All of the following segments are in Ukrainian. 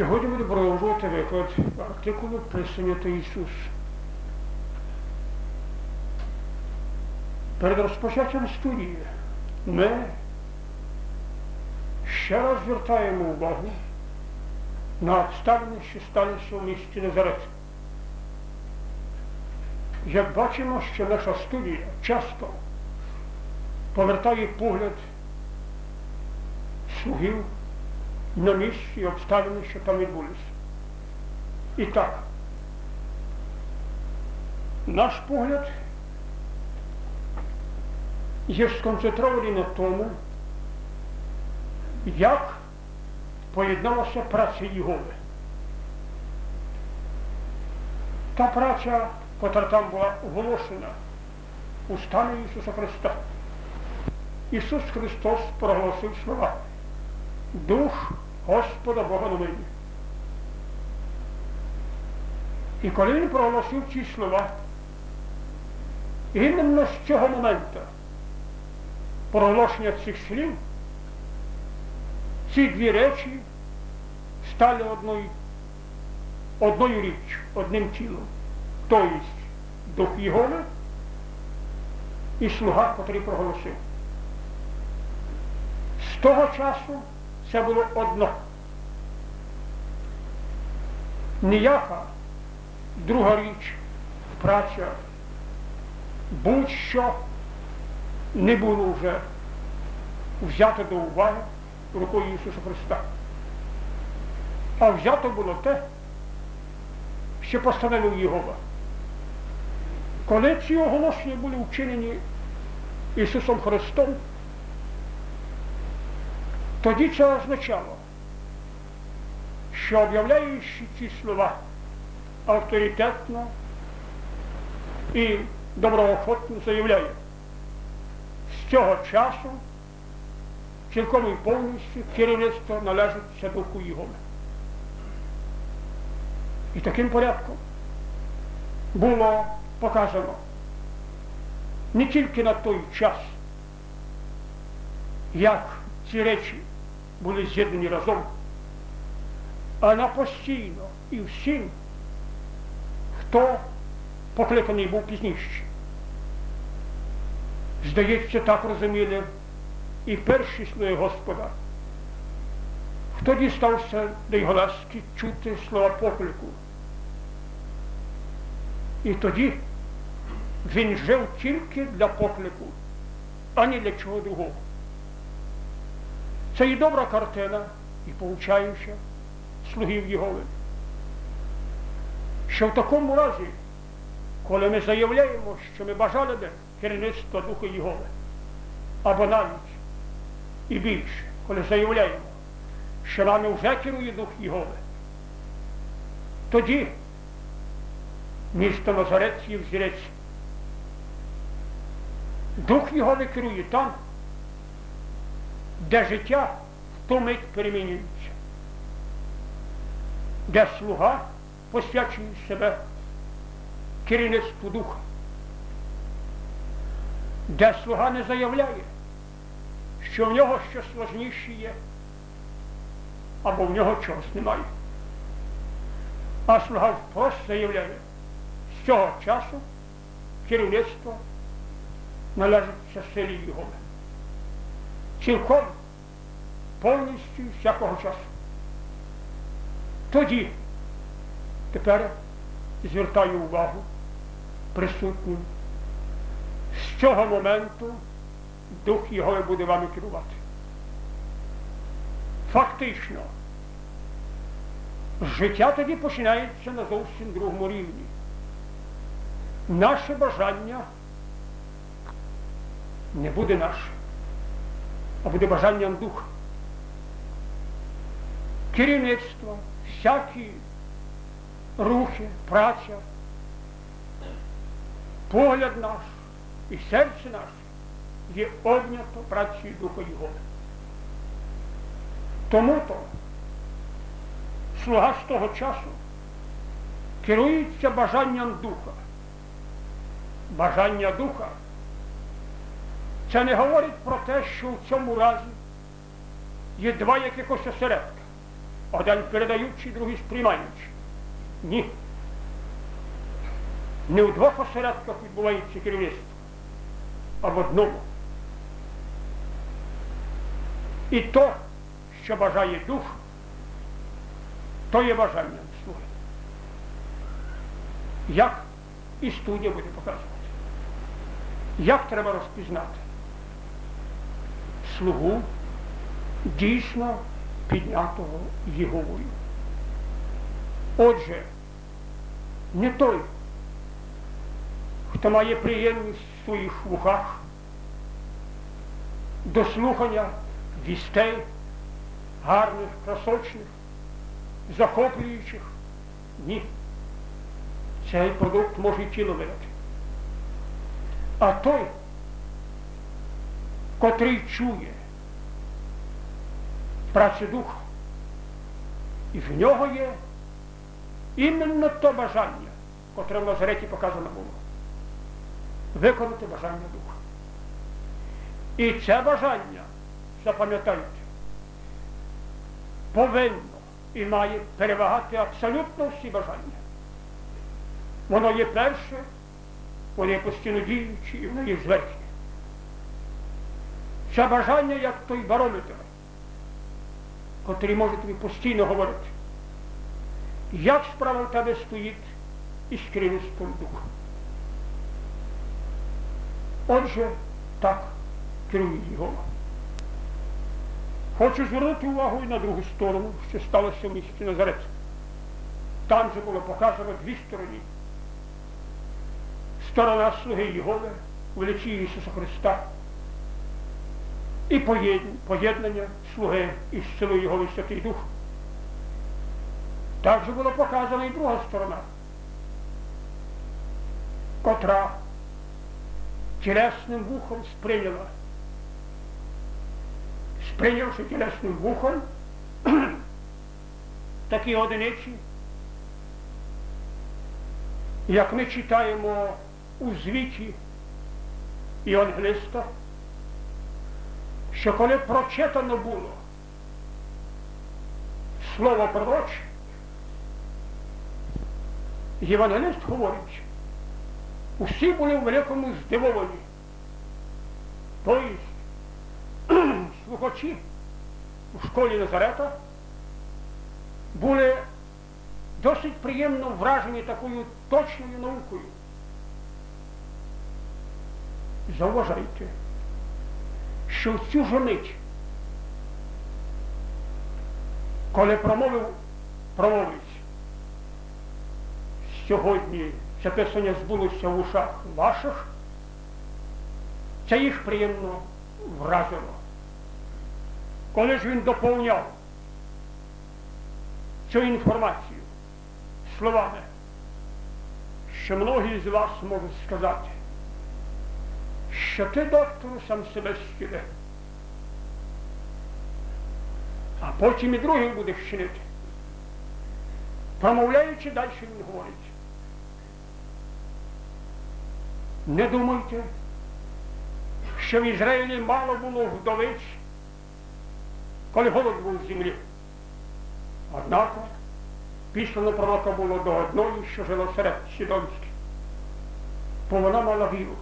Сьогодні буду продовжувати виклад артикулу Присунято Ісус. Перед розпочаттям студії ми ще раз звертаємо увагу на обставини, що сталися у місті Назарет. Як бачимо, що наша студія часто повертає погляд слугів на місці і обставини, що там відбулися. І так, наш погляд є сконцентрований на тому, як поєдналася праця Єгови. Та праця, котра там була оголошена устами Ісуса Христа. Ісус Христос проголосив слова. Дух Господа Бога на мені. І коли він проголосив ці слова, іменно з цього моменту проголошення цих слів, ці дві речі стали одною, одною річчю, одним тілом. Тобто Дух Єгови і слуга, котрий проголосив. З того часу це було одно. Ніяка друга річ, праця, будь-що не було вже взято до уваги рукою Ісуса Христа. А взято було те, що постановив Єгова. Коли ці оголошення були вчинені Ісусом Христом, тоді це означало, що об'являючи ці слова авторитетно і доброохотно заявляє, з цього часу цілком і повністю керівництво належить Духу Єгови. І таким порядком було показано не тільки на той час, як ці речі були з'єднані разом, а на постійно і всім, хто покликаний був пізніше. Здається, так розуміли і перші слуги Господа. Хто дістався до його ласки чути слова поклику. І тоді він жив тільки для поклику, а не для чого другого. Це і добра картина, і poučаюча слугів Єгови. Що в такому разі, коли ми заявляємо, що ми бажали би керівництва Духа Єгови, або навіть і більше, коли заявляємо, що нами вже керує Дух Єгови, тоді місто Назарет є взірець. Дух Єгови керує там, де життя в ту мить перемінюється, де слуга посвячує себе керівництву духа, де слуга не заявляє, що в нього щось важніше є, або в нього чогось немає. А слуга впрост заявляє, з цього часу керівництво належить силі Єгови цілком повністю всякого часу. Тоді тепер звертаю увагу присутнім, з цього моменту Дух Єгови буде вами керувати. Фактично, життя тоді починається на зовсім другому рівні. Наше бажання не буде наше а буде бажанням духа. Керівництво, всякі рухи, праця, погляд наш і серце наше є обнято працею Духа Його. Тому то слуга з того часу керується бажанням духа. Бажання духа це не говорить про те, що в цьому разі є два якихось осередка. один передаючий, другий сприймаючий. Ні. Не в двох осередках відбувається керівництво, а в одному. І то, що бажає дух, то є бажанням слуги. Як і студія буде показувати. Як треба розпізнати слугу дійсно піднятого Єговою? Отже, не той, хто має приємність в своїх вухах до слухання вістей, гарних, красочних, захоплюючих. Ні. Цей продукт може і тіло видати. А той, котрий чує працю духа, і в нього є іменно то бажання, котре в Назареті показано було. Виконати бажання духа. І це бажання, запам'ятайте, повинно і має перевагати абсолютно всі бажання. Воно є перше, воно є постійно діючі і воно є зверхнє. Це бажання, як той барометр, котрий може тобі постійно говорити, як справа в тебе стоїть із керівництвом духа. Отже, так керує його. Хочу звернути увагу і на другу сторону, що сталося в місті Назарет. Там же було показано дві сторони. Сторона слуги Єгови, величі Ісуса Христа і поєднання слуги із силою Єгови Святий Дух. Також була показана і друга сторона, котра тілесним вухом сприйняла прийнявши тілесним вухом такі одиниці, як ми читаємо у звіті Євангелиста, що коли прочитано було слово пророче, Євангелист говорить, усі були в великому здивовані. Тобто слухачі у школі Назарета були досить приємно вражені такою точною наукою. Зауважайте, що в цю ж коли промовив промовець, сьогодні це писання збулося в ушах ваших, це їх приємно вразило. Коли ж він доповняв цю інформацію словами, що многі з вас можуть сказати, що ти, доктору, сам себе щире, а потім і другим будеш чинити. Промовляючи, далі він говорить. Не думайте, що в Ізраїлі мало було вдовиць, коли голод був в землі. Однак післано пророка було до одної, що жила серед Сідонських, бо вона мала віру.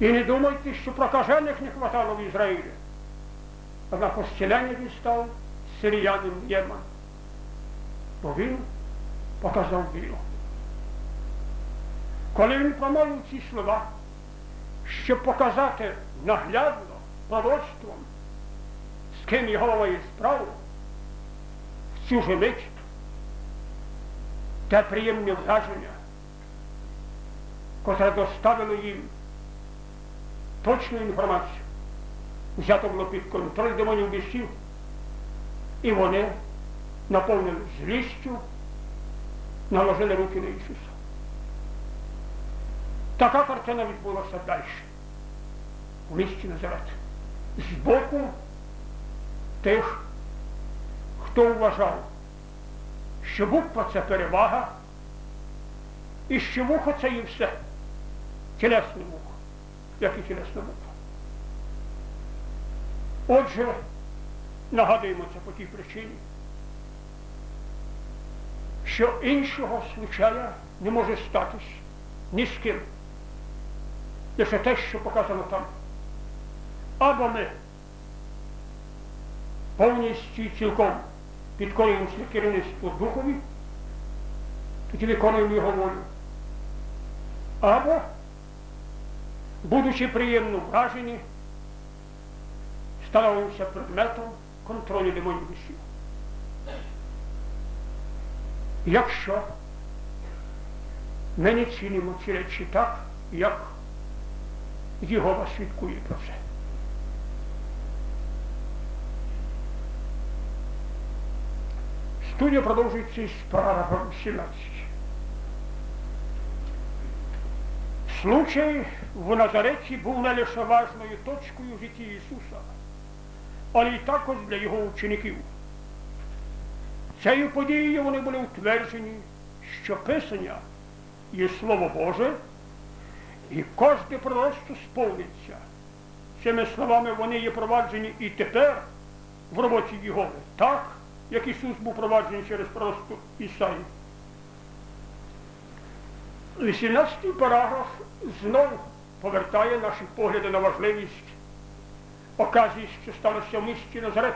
І не думайте, що прокажених не хватало в Ізраїлі. Однак озцілення дістав сиріянин Єма, бо він показав віру. Коли він промовив ці слова, щоб показати наглядно пророцтвом, з ким його має справу, в цю же мить те приємне враження, котре доставило їм точну інформацію, взято було під контроль демонів бісів, і вони наповнили злістю, наложили руки на Ісуса. Така картина відбулася далі, у місті Назарет. Збоку тих, хто вважав, що буква це перевага, і що вухо це і все. Тілесне вухо, як і тілесна буква. Отже, нагадуємо це по тій причині, що іншого случая не може статись ні з ким. Лише те, що показано там. Або ми повністю і цілком підкорюємося керівництву Духові, тоді виконуємо його волю. Або, будучи приємно вражені, становимося предметом контролю сил. Якщо ми не цінимо ці речі так, як Єгова свідкує про це. Студія продовжується із параграфом 17. Случай в Назареті був не лише важною точкою в житті Ісуса, але й також для його учеників. Цією подією вони були утверджені, що Писання є Слово Боже, і кожне пророцтво сповниться. Цими словами вони є проваджені і тепер в роботі Єгови, так, як Ісус був проваджений через пророцтво Ісаї. 18-й параграф знову повертає наші погляди на важливість оказії, що сталося в місті Назарет.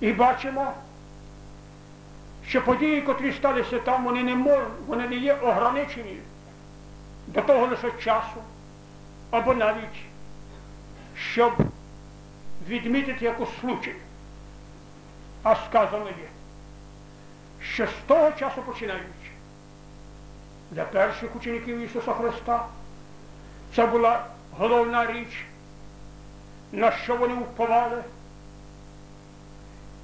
І бачимо, що події, котрі сталися там, вони не мож, вони не є ограничені до того лише часу, або навіть, щоб відмітити якусь случай. А сказано є, що з того часу починаючи, для перших учеників Ісуса Христа це була головна річ, на що вони вповали.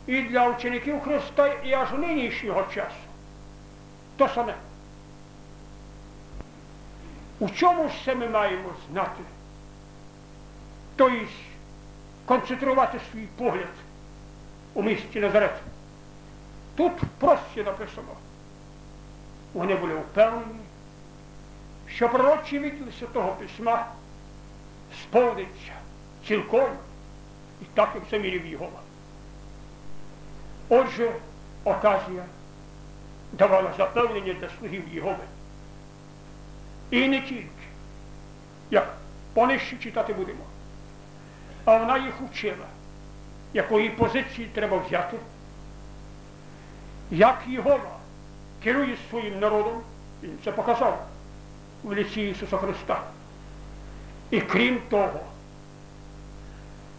І для учеників Христа і аж нинішнього часу. То саме. У чому ж це ми маємо знати? Тобто концентрувати свій погляд у місті Назарет. Тут просто написано. Вони були впевнені, що пророчі відділ Святого Письма сповниться цілком і так, як замірів Єгова. Отже, оказія давала запевнення для слугів Єгови. І не тільки, як понижче читати будемо, а вона їх учила, якої позиції треба взяти, як Єгова керує своїм народом, він це показав в ліці Ісуса Христа. І крім того,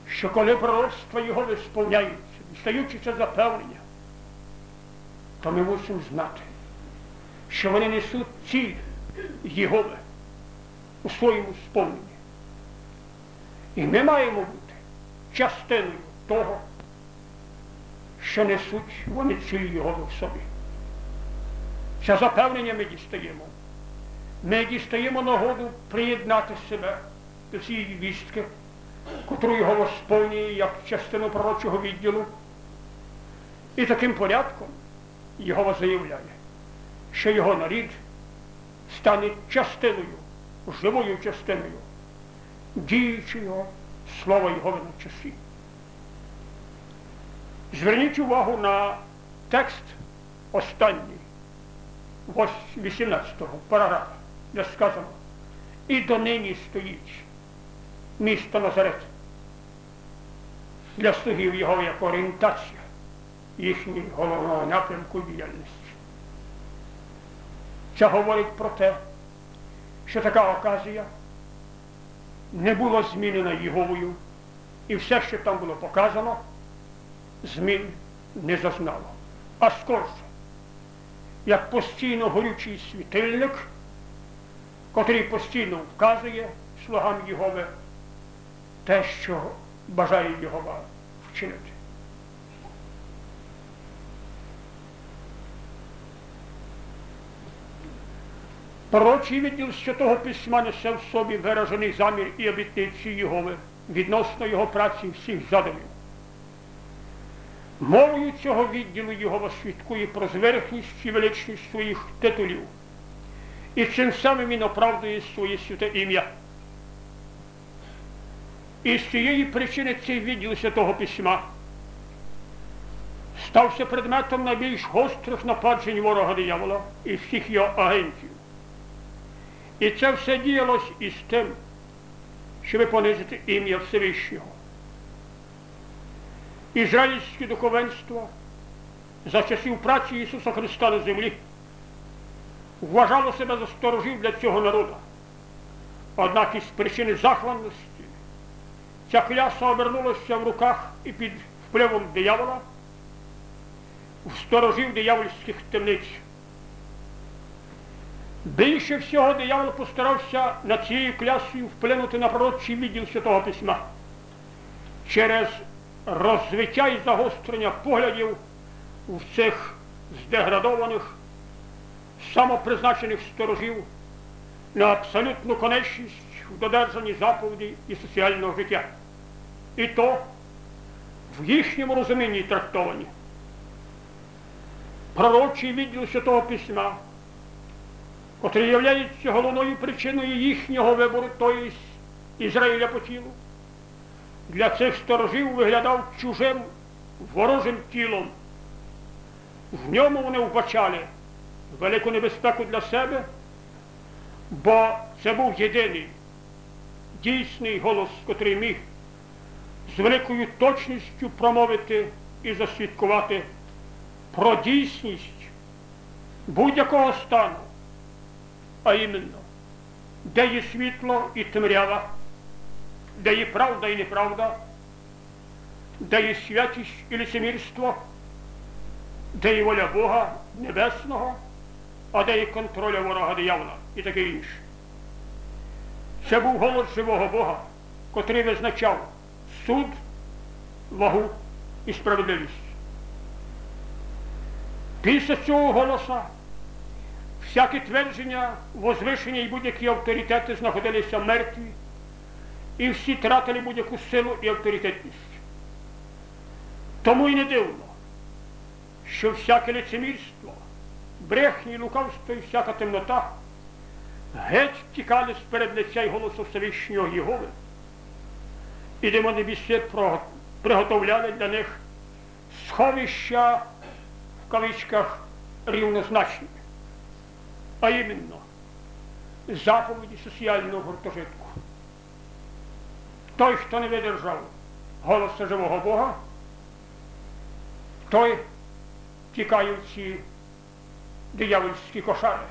що коли пророцтва Його сповняються, дістаючи це запевнення, то ми мусимо знати, що вони несуть ціль Єгови у своєму сповненні. І ми маємо бути частиною того, що несуть вони ціль Єгови в собі. Це запевнення ми дістаємо. Ми дістаємо нагоду приєднати себе до цієї вістки, котру його сповнює як частину пророчого відділу. І таким порядком його заявляє, що його нарід стане частиною, живою частиною, діючого слова Його на часі. Зверніть увагу на текст останній, 18-го параграфа, де сказано, і донині стоїть місто Назарет для слугів його як орієнтація їхнього головного напрямку діяльності. Це говорить про те, що така оказія не була змінена Єговою, і все, що там було показано, змін не зазнало. А скорше, як постійно горючий світильник, котрий постійно вказує слугам Єгови те, що бажає Єгова вчинити. Пророчий відділ Святого Письма несе в собі виражений замір і обітниці Єгови відносно його праці всіх задумів. Мовою цього відділу Єгова свідкує про зверхність і величність своїх титулів. І цим самим він оправдує своє святе ім'я. І з цієї причини цей відділ Святого Письма стався предметом найбільш гострих нападжень ворога диявола і всіх його агентів. І це все діялось із тим, щоб понизити ім'я Всевишнього. Ізраїльське духовенство за часів праці Ісуса Христа на землі вважало себе за сторожів для цього народу. Однак із причини захванності ця кляса обернулася в руках і під впливом диявола в сторожів диявольських темниць. Більше всього диявол постарався над цією клясою вплинути на пророчий відділ Святого Письма через розвиття і загострення поглядів в цих здеградованих, самопризначених сторожів на абсолютну конечність в додержанні заповіді і соціального життя. І то в їхньому розумінні трактовані. Пророчий відділ Святого Письма, котрий являється головною причиною їхнього вибору, тобто Ізраїля по тілу, для цих сторожів виглядав чужим ворожим тілом. В ньому вони вбачали велику небезпеку для себе, бо це був єдиний дійсний голос, котрий міг з великою точністю промовити і засвідкувати про дійсність будь-якого стану, а іменно, де є світло і темрява, де є правда і неправда, де є святість і лицемірство, де є воля Бога Небесного, а де є контроля ворога диявола і таке інше. Це був голос живого Бога, котрий визначав суд, вагу і справедливість. Після цього голоса всякі твердження, возвишення і будь-які авторитети знаходилися мертві, і всі тратили будь-яку силу і авторитетність. Тому і не дивно, що всяке лицемірство, брехні, лукавство і всяка темнота геть втікали з перед лиця й голосу Всевишнього Єгови, і демони біси приготовляли для них сховища в кавичках рівнозначні, а іменно заповіді соціального гуртожитку. Той, хто не видержав голосу живого Бога, той тікає в ці диявольські кошари,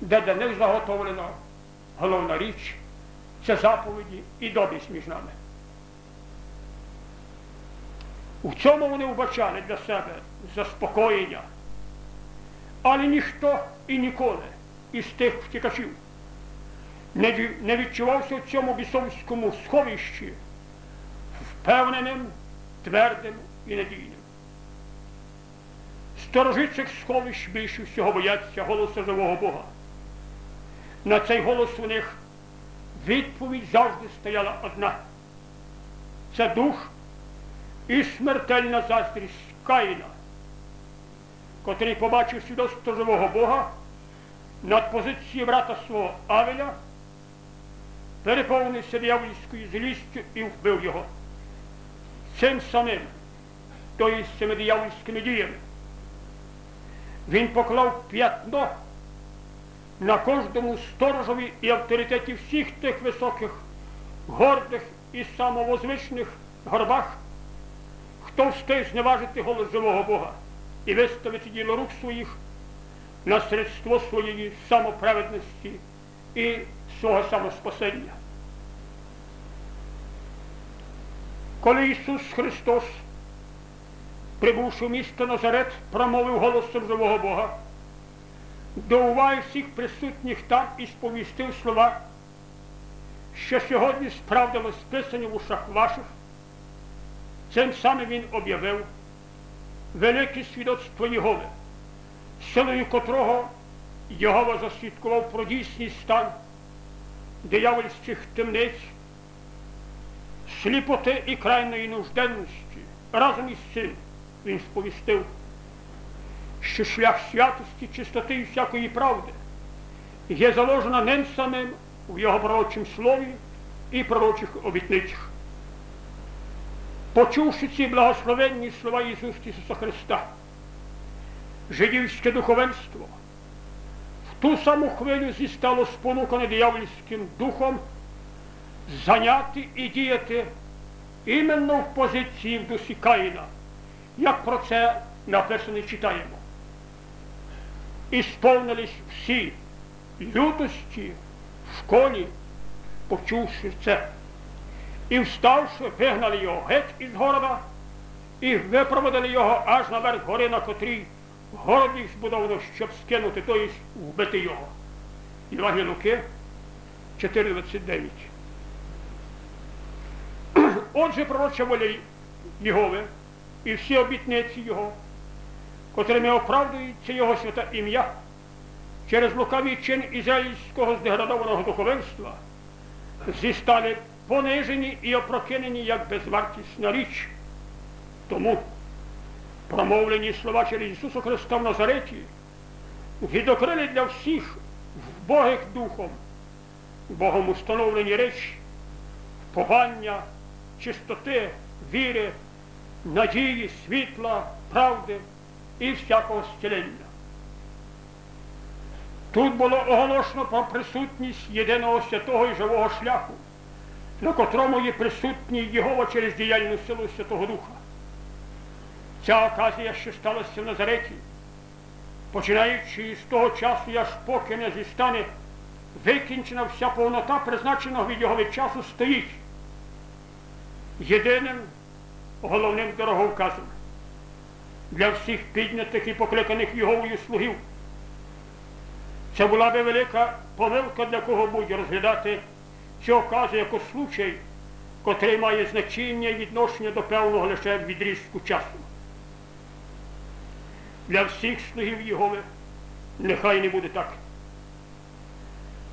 де для них заготовлена головна річ це заповіді і добрість між нами. У цьому вони вбачали для себе заспокоєння. Але ніхто і ніколи із тих втікачів не відчувався в цьому бісовському сховищі впевненим, твердим і надійним. Сторожі цих сховищ більше всього бояться голосу живого Бога. На цей голос у них відповідь завжди стояла одна. Це дух і смертельна заздрість Каїна, котрий побачив свідоцтво живого Бога над позицією брата свого Авеля, переповнився диявольською злістю і вбив його. Цим самим, то з цими диявольськими діями, він поклав п'ятно на кожному сторожові і авторитеті всіх тих високих, гордих і самовозвичних горбах, хто встиг зневажити голос живого Бога і виставити діло рук своїх на средство своєї самоправедності і свого самоспасення. Коли Ісус Христос, прибувши в місто Назарет, промовив голосом живого Бога, до уваги всіх присутніх там і сповістив слова, що сьогодні справдилось списані в ушах ваших, цим самим він об'явив велике свідоцтво Єгови, силою котрого Єгова засвідкував про дійсний стан диявольських темниць, сліпоти і крайної нужденності. Разом із цим він сповістив що шлях святості, чистоти і всякої правди є заложена ним самим у його пророчому слові і пророчих обітницях. Почувши ці благословенні слова Ісуса Христа, жидівське духовенство ту саму хвилю зістало спонукане диявольським духом зайняти і діяти іменно в позиції в дусі Каїна, як про це написано читаємо. І сповнились всі лютості в школі, почувши це. І вставши, вигнали його геть із города і випроводили його аж наверх гори, на котрій город збудовано, щоб скинути, тобто вбити його. Євангелія Луки 4,29. Отже, пророча воля Єгови і всі обітниці Його, котрими оправдується Його святе ім'я через лукавий чин ізраїльського здеградованого духовенства, зістали понижені і опрокинені як безвартісна річ. Тому промовлені слова через Ісуса Христа в Назареті відокрили для всіх вбогих духом, Богом установлені речі, впогання, чистоти, віри, надії, світла, правди і всякого зцілення. Тут було оголошено про присутність єдиного святого і живого шляху, на котрому є присутній Єгова через діяльну силу Святого Духа. Ця оказія, що сталася в Назареті, починаючи з того часу, аж поки не зістане викінчена вся повнота призначеного від його від часу стоїть єдиним головним дороговказом для всіх піднятих і покликаних Єговою слугів. Це була би велика помилка для кого будь розглядати цю оказу як случай, котрий має значення і відношення до певного лише відрізку часу. Для всіх слугів Єгови нехай не буде так.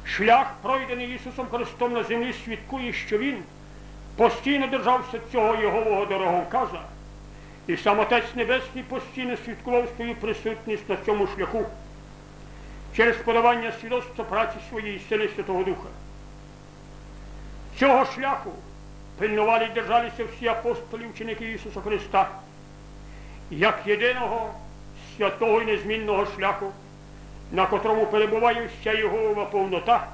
Шлях, пройдений Ісусом Христом на землі, свідкує, що Він постійно держався цього Єгового дороговказа, і сам Отець Небесний постійно свідкував свою присутність на цьому шляху через подавання свідоцтва праці своєї сили Святого Духа. Цього шляху пильнували і держалися всі апостолі ученики Ісуса Христа, як єдиного святого і незмінного шляху, на котрому перебуває вся Йогова повнота,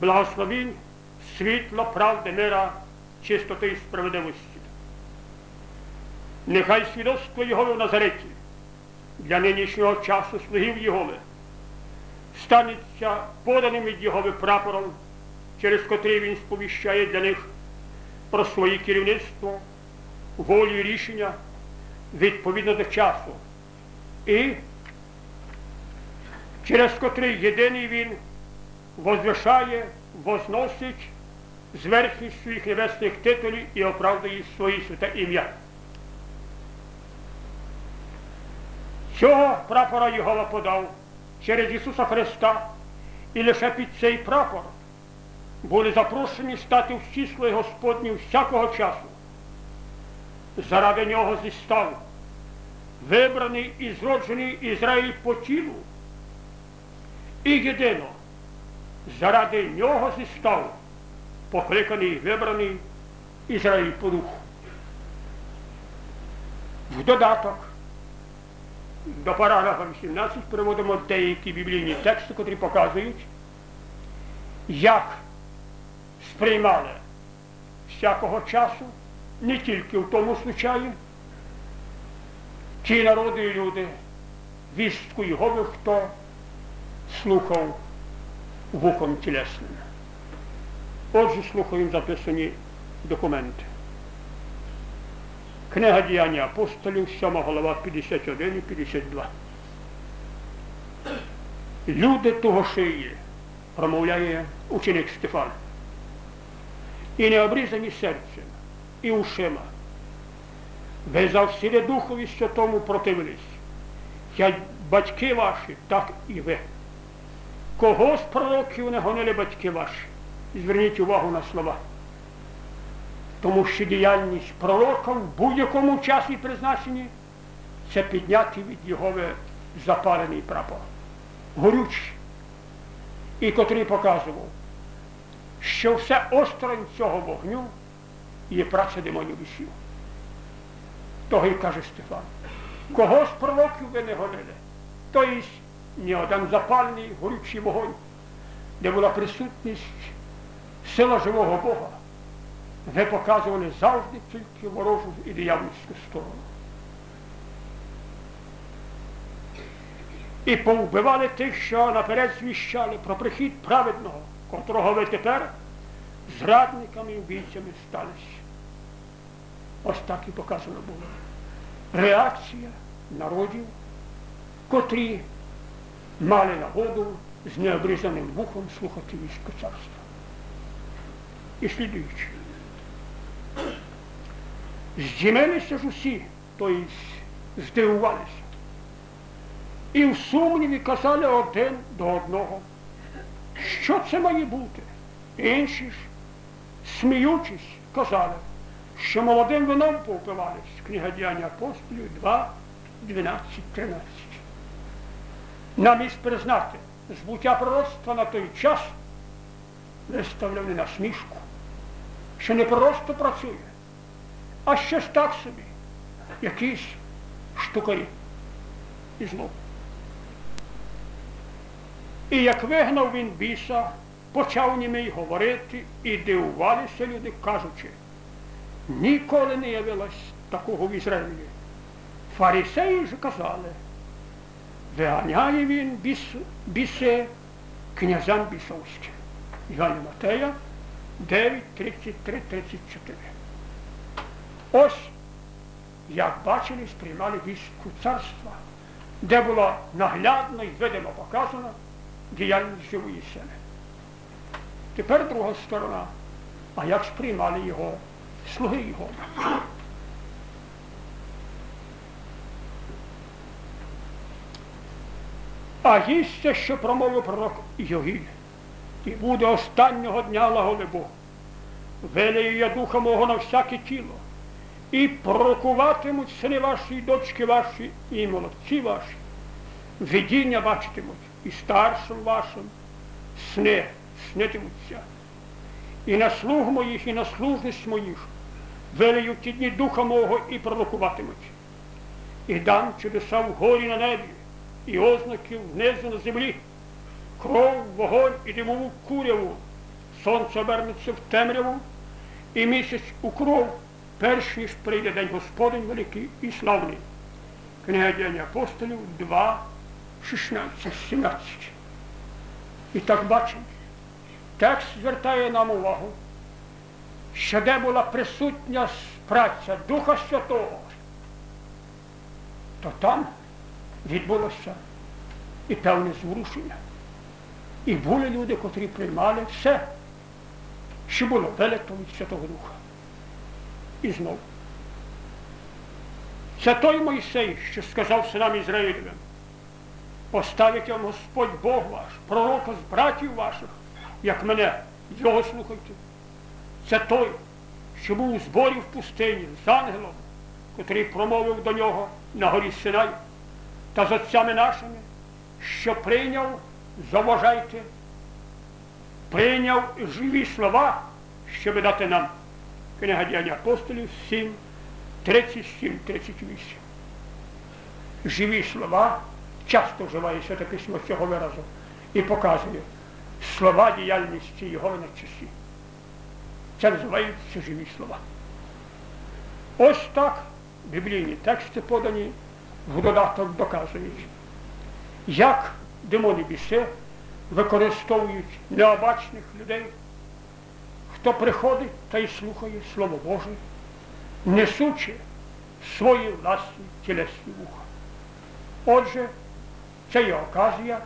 благословінь, світла, правди, мира, чистоти і справедливості. Нехай свідоцтво Його в Назареті для нинішнього часу слугів Єгови станеться поданим від Єгови прапором, через котрий він сповіщає для них про своє керівництво, волю і рішення відповідно до часу. І через котрий єдиний він возвишає, возносить зверхність своїх небесних титулів і оправдує своє святе ім'я. Цього прапора Єгова подав через Ісуса Христа і лише під цей прапор були запрошені стати всі слуги Господні всякого часу. Заради нього зістав вибраний і зроджений Ізраїль по тілу. І єдино заради нього зістав покликаний вибраний Ізраїль по духу. В додаток до параграфа 18 приводимо деякі біблійні тексти, котрі показують, як сприймали всякого часу, не тільки в тому случаї, ті народи і люди, вістку Його, хто слухав вухом тілесним. Отже, слухаємо записані документи. Книга діяння апостолів, 7 голова 51 і 52. Люди того шиї, промовляє ученик Стефан. І не обрізані серцем, і ушима. Ви завсіди Духові Святому противились. Як батьки ваші, так і ви. Кого з пророків не гонили батьки ваші? Зверніть увагу на слова. Тому що діяльність пророка в будь-якому часі призначенні це підняти від його запалений прапор. Горючий. І котрий показував, що все осторонь цього вогню є праця демонів вісів. Того й каже Стефан. Кого з пророків ви не гонили? Тобто ні один запальний горючий вогонь, де була присутність сила живого Бога, ви показували завжди тільки ворожу і диявольську сторону. І повбивали тих, що наперед звіщали про прихід праведного, котрого ви тепер зрадниками і вбійцями сталися. Ось так і показано було. Реакція народів, котрі мали нагоду з необрізаним вухом слухати військо царства. І слідуючи. Здімилися ж усі, тобто здивувалися. І в сумніві казали один до одного, що це має бути. Інші ж, сміючись, казали, що молодим вином повпивались. Книга діяння апостолів 2, 12, 13. Намість признати збуття пророцтва на той час виставлене на смішку, що не просто працює, а щось так собі, якісь штукарі і зло. І як вигнав він біса, почав німий говорити і дивувалися люди, кажучи, ніколи не явилось такого в Ізраїлі. Фарисеї ж казали, виганяє він біс, біси князям бісовським. Івана Матея 9, 33, 34. Ось, як бачили, сприймали війську царства, де було наглядно і видимо показано діяльність живої сили. Тепер друга сторона. А як сприймали його слуги його? А їсться, що промовив пророк Йогіль, і буде останнього дня лаголи Бог. Велею я духа мого на всяке тіло, і пророкуватимуть сини ваші, і дочки ваші, і молодці ваші, видіння бачитимуть і старшим вашим сни снитимуться. І на слуг моїх, і на служність моїх велею ті дні духа мого і пророкуватимуть. І дам чудеса вгорі на небі, і ознаки внизу на землі, кров, вогонь і димову куряву, сонце обернеться в темряву, і місяць у кров, перш ніж прийде день Господень великий і славний. Книга День апостолів 2, 16, 17. І так бачимо, текст звертає нам увагу, що де була присутня праця Духа Святого, то там відбулося і певне зворушення. І були люди, котрі приймали все, що було велето від Святого Духа. І знову. Це той Мойсей, що сказав синам Ізраїлевим, поставить вам Господь Бог ваш, пророка з братів ваших, як мене, його слухайте. Це той, що був у зборі в пустині з ангелом, котрий промовив до нього на горі Синай та з отцями нашими, що прийняв, заважайте, прийняв живі слова, щоб дати нам. Книга діяння апостолів 7, 37, 38. Живі слова часто вживає Святе Письмо цього виразу і показує слова діяльності його на часі. Це називаються живі слова. Ось так біблійні тексти подані в додаток доказують, як демони біси використовують необачних людей, хто приходить та й слухає Слово Боже, несучи свої власні тілесні вуха. Отже, це є оказія,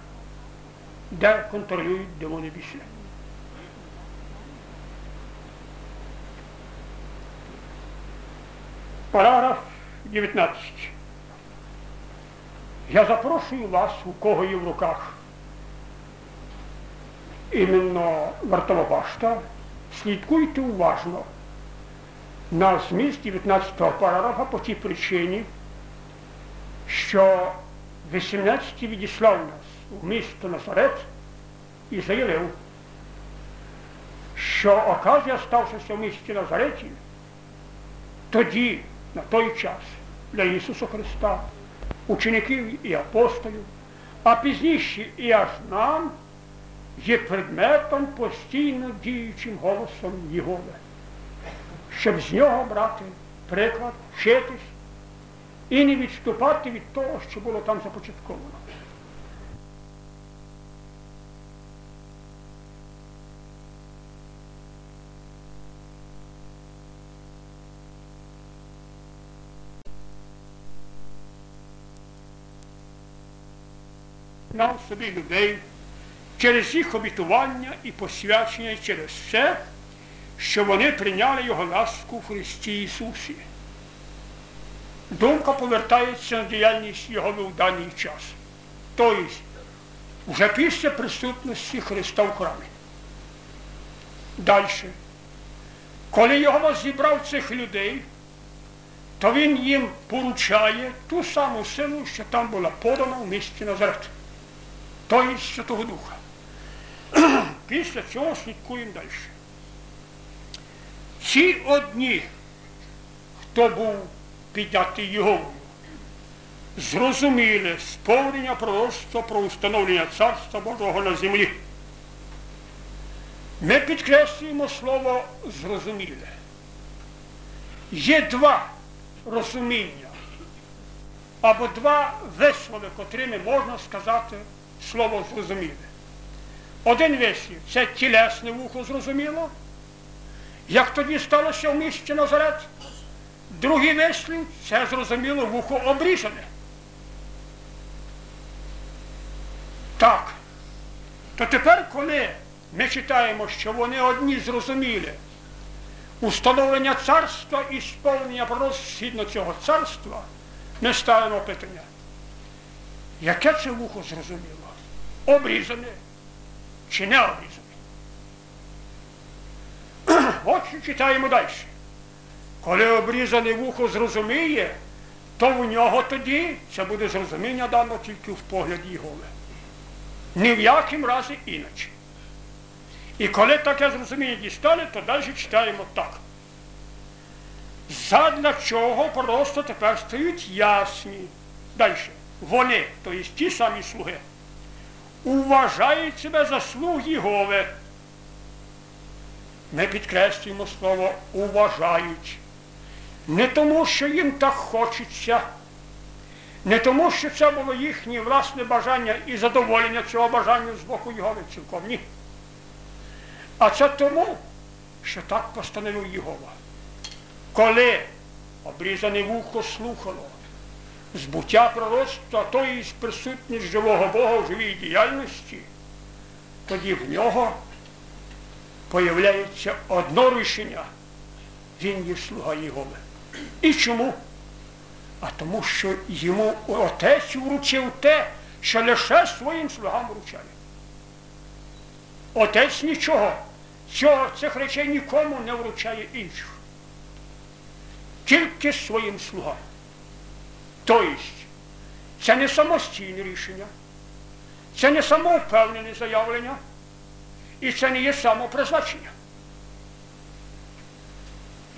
де контролюють демони біси. Параграф 19. Я запрошую вас, у кого є в руках іменно вартова башта, слідкуйте уважно на зміст 19 параграфа по тій причині, що 18 відіслав нас у місто Назарет і заявив, що оказія ставшися в місті Назареті, тоді, на той час, для Ісуса Христа, учеників і апостолів, а пізніше і аж нам є предметом постійно діючим голосом Єгови, щоб з нього брати приклад, вчитись і не відступати від того, що було там започатковано. Нам собі людей через їх обітування і посвячення через все, що вони прийняли його ласку в Христі Ісусі. Думка повертається на діяльність Його в даний час. Тобто, вже після присутності Христа в храмі. Далі. Коли його зібрав цих людей, то він їм поручає ту саму силу, що там була подана в місті Назарет. Тобто Святого Духа. Після цього слідкуємо далі. Ці одні, хто був піднятий Єговою, зрозуміли сповнення пророцтва про установлення Царства Божого на землі. Ми підкреслюємо слово зрозуміле. Є два розуміння або два вислови, котрими можна сказати слово зрозуміле. Один вислів це тілесне вухо зрозуміло, як тоді сталося в місті Назарет. Другий вислів це зрозуміло вухо обрізане. Так. То тепер, коли ми читаємо, що вони одні зрозуміли установлення царства і сповнення пророцтв згідно цього царства, ми ставимо питання. Яке це вухо зрозуміло? Обрізане чи не обрізане? От що читаємо далі. Коли обрізане вухо зрозуміє, то в нього тоді це буде зрозуміння дано тільки в погляді Єгови. Ні в яким разі іначе. І коли таке зрозуміння дістане, то далі читаємо так. Задля чого просто тепер стають ясні. Далі. Вони, тобто ті самі слуги, уважають себе за слуг Єгови. Ми підкреслюємо слово уважають. Не тому, що їм так хочеться, не тому, що це було їхнє власне бажання і задоволення цього бажання з боку Єгови цілком ні. А це тому, що так постановив Єгова. Коли обрізане вухо слухало збуття пророцтва, то і присутність живого Бога в живій діяльності, тоді в нього появляється одно рішення. Він є слуга Єгови. І чому? А тому, що йому отець вручив те, що лише своїм слугам вручає. Отець нічого, цього, цих речей нікому не вручає інших. Тільки своїм слугам. Тобто, це не самостійне рішення, це не самовпевнене заявлення і це не є самопризначення.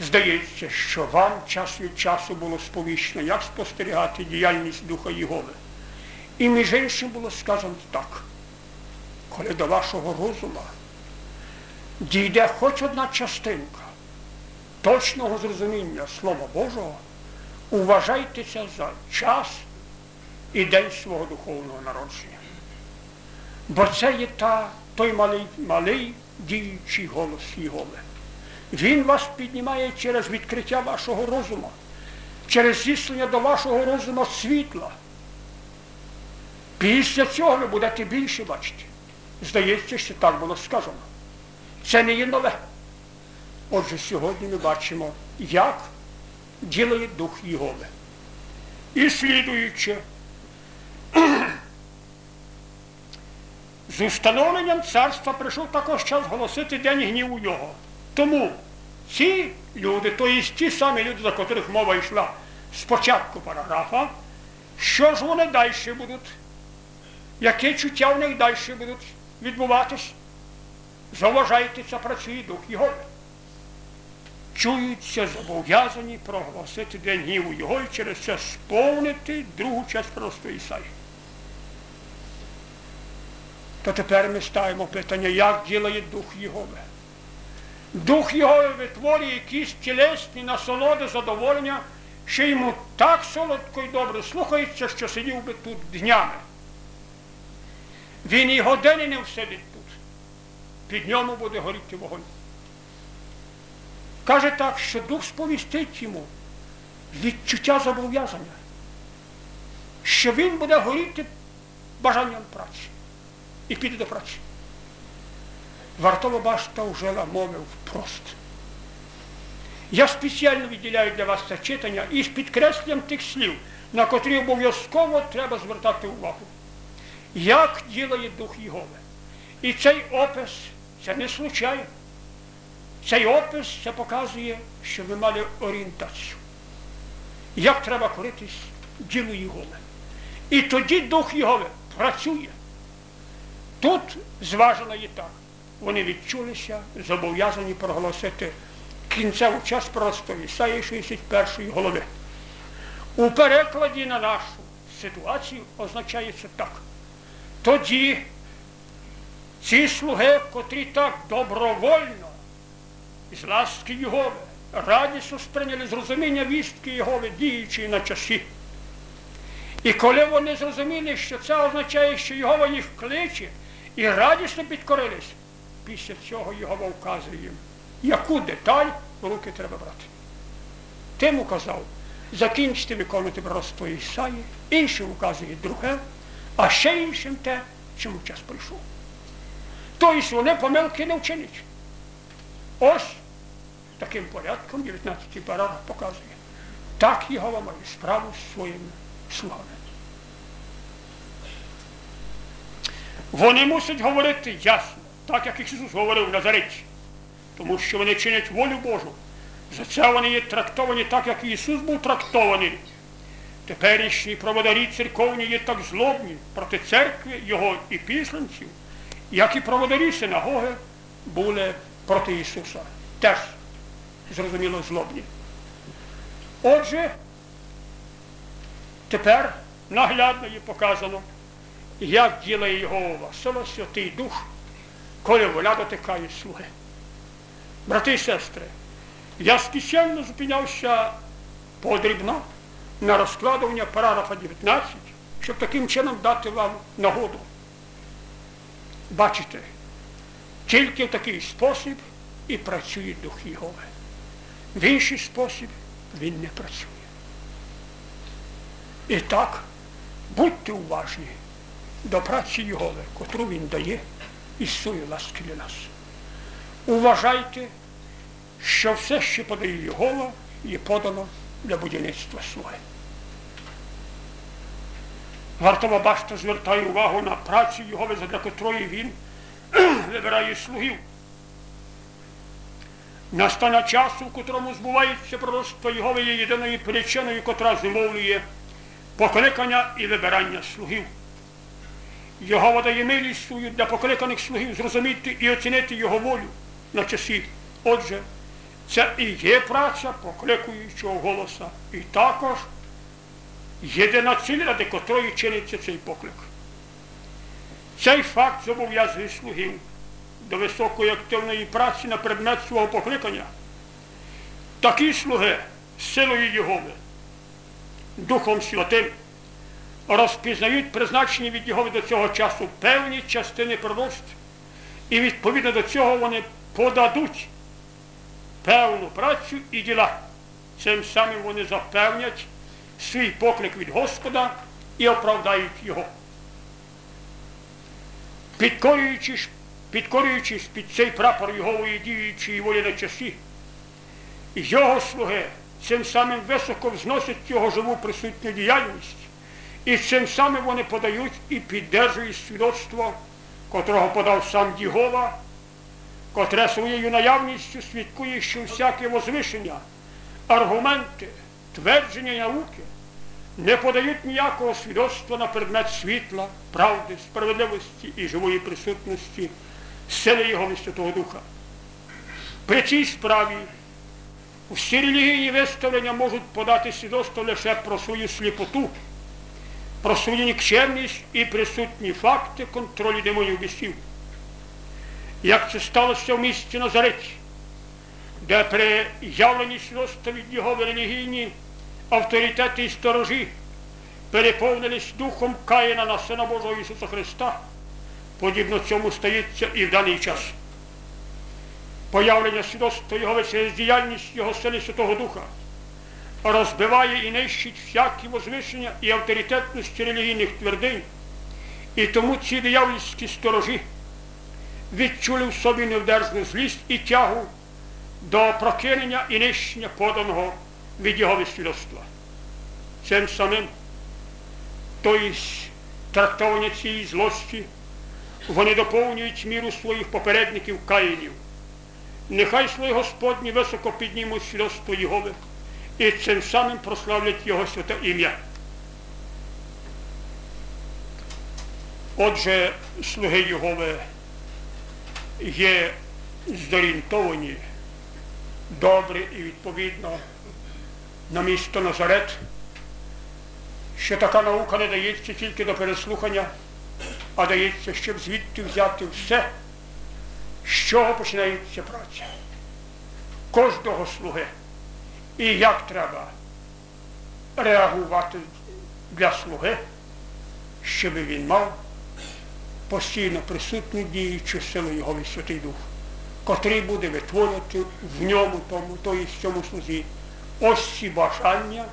Здається, що вам час від часу було сповіщено, як спостерігати діяльність Духа Єгови. І між іншим було сказано так, коли до вашого розуму дійде хоч одна частинка точного зрозуміння Слова Божого, уважайтеся за час і день свого духовного народження. Бо це є та, той малий, малий діючий голос Єгови. Він вас піднімає через відкриття вашого розуму, через зіслення до вашого розуму світла. Після цього ви будете більше бачити. Здається, що так було сказано. Це не є нове. Отже, сьогодні ми бачимо, як ділає Дух Єгови. І слідуючи, з установленням царства прийшов також час голосити день гніву його. Тому ці люди, то є ті самі люди, за котрих мова йшла з початку параграфа, що ж вони далі будуть, яке чуття в них далі будуть відбуватись? Заважайте, це працює Дух Його. Чуються зобов'язані проголосити день гніву Його і через це сповнити другу часть просто Ісаї. То тепер ми ставимо питання, як ділає Дух Єгови. Дух Його витворює якісь тілесні насолоди, задоволення, що йому так солодко і добре слухається, що сидів би тут днями. Він і години не всидить тут. Під ньому буде горіти вогонь. Каже так, що дух сповістить йому відчуття зобов'язання, що він буде горіти бажанням праці і піде до праці. Вартова башта Ужела мовив прост. Я спеціально відділяю для вас це читання із підкресленням тих слів, на котрі обов'язково треба звертати увагу. Як ділає Дух Єгови. І цей опис це не случайно. Цей опис це показує, що ви мали орієнтацію. Як треба коритись ділу Єгови. І тоді Дух Єгови працює. Тут зважено і так. Вони відчулися, зобов'язані проголосити кінцеву часть просто Ісаї 61 голови. У перекладі на нашу ситуацію означає це так. Тоді ці слуги, котрі так добровольно, з ласки Єгови, радісно сприйняли зрозуміння вістки Єгови, діючої на часі. І коли вони зрозуміли, що це означає, що Єгова їх кличе, і радісно підкорились, після цього Єгова вказує їм, яку деталь в руки треба брати. Тим указав, закінчити виконувати пророцтво Ісаї, іншим указує друге, а ще іншим те, чому час прийшов. Тобто вони помилки не вчинять. Ось таким порядком 19 параграф показує. Так Єгова має справу з своїми слугами. Вони мусять говорити ясно, так як Ісус говорив в Назареті, тому що вони чинять волю Божу. За це вони є трактовані так, як Ісус був трактований. Теперішні проводарі церковні є так злобні проти церкви, Його і післанців, як і проводарі синагоги були проти Ісуса. Теж, зрозуміло, злобні. Отже, тепер наглядно є показано, як ділає Єгова, Сила Святий Дух, коли воля дотикає слуги. Брати і сестри, я спеціально зупинявся подрібно на розкладування параграфа 19, щоб таким чином дати вам нагоду. Бачите, тільки в такий спосіб і працює Дух Єгови. В інший спосіб він не працює. І так, будьте уважні до праці Єгови, котру він дає із своєї ласки для нас. Уважайте, що все, що подає Єгова, є подано для будівництва слуги. Вартова башта звертає увагу на працю Єгови, задля котрої він вибирає слугів. Настане часу, в котрому збувається пророцтво Єгови є єдиною причиною, котра зумовлює покликання і вибирання слугів. Його дає милість свою для покликаних слугів зрозуміти і оцінити його волю на часі. Отже, це і є праця покликуючого голоса. І також єдина ціль, ради котрої чиниться цей поклик. Цей факт зобов'язує слугів до високої активної праці на предмет свого покликання. Такі слуги силою Єгови, Духом Святим розпізнають призначені від Єгови до цього часу певні частини пророцтв, і відповідно до цього вони подадуть певну працю і діла. Цим самим вони запевнять свій поклик від Господа і оправдають його. Підкорюючись, підкорюючись під цей прапор Йогової діючої волі на часі, його слуги цим самим високо взносять його живу присутню діяльність, і цим самим вони подають і піддержують свідоцтво, котрого подав сам Дігова, котре своєю наявністю свідкує, що всяке возвишення, аргументи, твердження науки не подають ніякого свідоцтва на предмет світла, правди, справедливості і живої присутності сили Його Святого Духа. При цій справі всі релігійні виставлення можуть подати свідоцтво лише про свою сліпоту, про свою нікчемність і присутні факти контролю демонів бісів. Як це сталося в місті Назареті, де при явленні свідоцтва від його релігійні авторитети і сторожі переповнились духом Каїна на Сина Божого Ісуса Христа, подібно цьому стається і в даний час. Появлення свідоцтва Його через діяльність Його сили Святого Духа розбиває і нищить всякі возвишення і авторитетності релігійних твердинь. І тому ці диявольські сторожі відчули в собі невдержну злість і тягу до прокинення і нищення поданого від його свідоцтва. Цим самим, тобто трактування цієї злості, вони доповнюють міру своїх попередників каїнів. Нехай свої Господні високо піднімуть свідоцтво Єгови і цим самим прославлять Його святе ім'я. Отже, слуги Єгови є зорієнтовані добре і відповідно на місто Назарет, що така наука не дається тільки до переслухання, а дається, щоб звідти взяти все, з чого починається праця. Кожного слуги. І як треба реагувати для слуги, щоб він мав постійно присутню діючу силу Його Святий Дух, котрий буде витворювати в ньому тому, то і в цьому слузі ось ці бажання